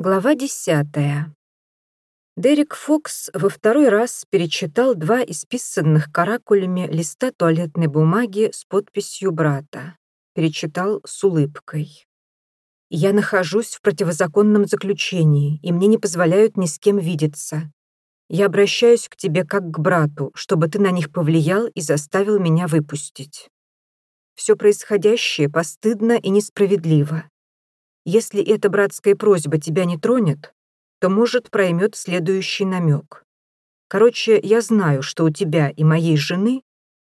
Глава десятая. Дерек Фокс во второй раз перечитал два исписанных каракулями листа туалетной бумаги с подписью брата. Перечитал с улыбкой. «Я нахожусь в противозаконном заключении, и мне не позволяют ни с кем видеться. Я обращаюсь к тебе как к брату, чтобы ты на них повлиял и заставил меня выпустить. Все происходящее постыдно и несправедливо. Если эта братская просьба тебя не тронет, то, может, проймет следующий намек. Короче, я знаю, что у тебя и моей жены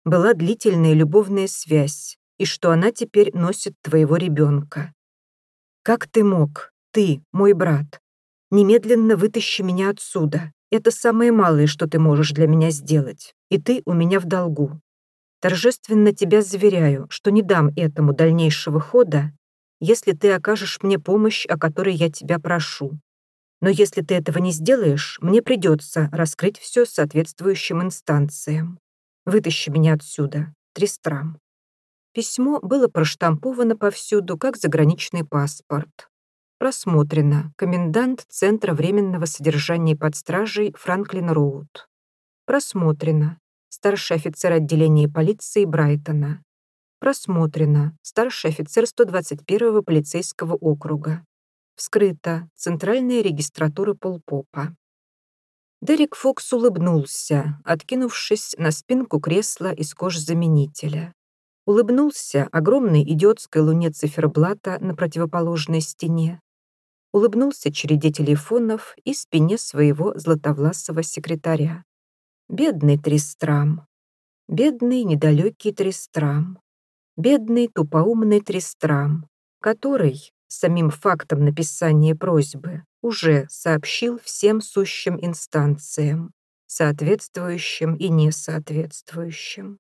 была длительная любовная связь, и что она теперь носит твоего ребенка. Как ты мог, ты, мой брат, немедленно вытащи меня отсюда. Это самое малое, что ты можешь для меня сделать, и ты у меня в долгу. Торжественно тебя заверяю, что не дам этому дальнейшего хода, если ты окажешь мне помощь, о которой я тебя прошу. Но если ты этого не сделаешь, мне придется раскрыть все соответствующим инстанциям. Вытащи меня отсюда, Тристрам». Письмо было проштамповано повсюду, как заграничный паспорт. Просмотрено. Комендант Центра временного содержания под стражей Франклин Роуд. Просмотрено. Старший офицер отделения полиции Брайтона. Просмотрено. Старший офицер 121-го полицейского округа. Вскрыто. Центральная регистратура полпопа. Дерек Фокс улыбнулся, откинувшись на спинку кресла из кожзаменителя. Улыбнулся огромной идиотской луне циферблата на противоположной стене. Улыбнулся череде телефонов и спине своего златовласого секретаря. Бедный Тристрам. Бедный недалекий Тристрам бедный тупоумный Тристрам, который самим фактом написания просьбы уже сообщил всем сущим инстанциям, соответствующим и несоответствующим.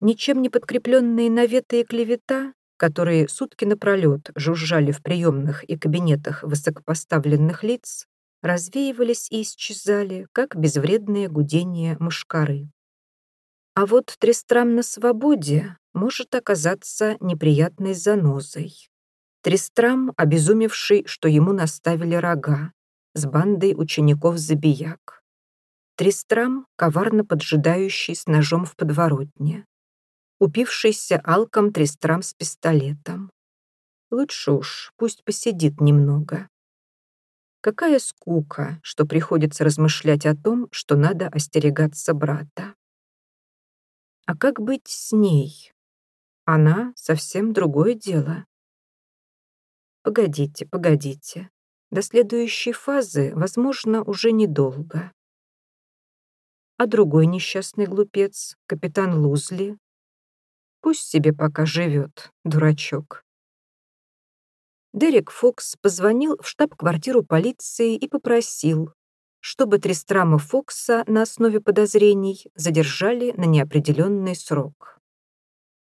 Ничем не подкрепленные наветы и клевета, которые сутки напролет жужжали в приемных и кабинетах высокопоставленных лиц, развеивались и исчезали, как безвредное гудение мышкары. А вот Тристрам на свободе может оказаться неприятной занозой. Тристрам, обезумевший, что ему наставили рога, с бандой учеников-забияк. Тристрам, коварно поджидающий с ножом в подворотне. Упившийся алком Тристрам с пистолетом. Лучше уж, пусть посидит немного. Какая скука, что приходится размышлять о том, что надо остерегаться брата. А как быть с ней? Она совсем другое дело. Погодите, погодите. До следующей фазы, возможно, уже недолго. А другой несчастный глупец, капитан Лузли, пусть себе пока живет, дурачок. Дерек Фокс позвонил в штаб-квартиру полиции и попросил, чтобы Тристрама Фокса на основе подозрений задержали на неопределенный срок.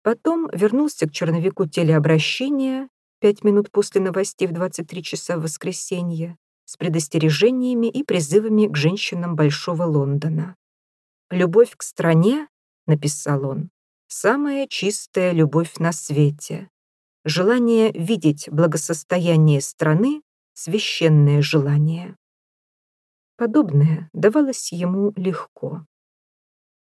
Потом вернулся к черновику телеобращения пять минут после новостей в 23 часа в воскресенье с предостережениями и призывами к женщинам Большого Лондона. «Любовь к стране», — написал он, — «самая чистая любовь на свете. Желание видеть благосостояние страны — священное желание». Подобное давалось ему легко.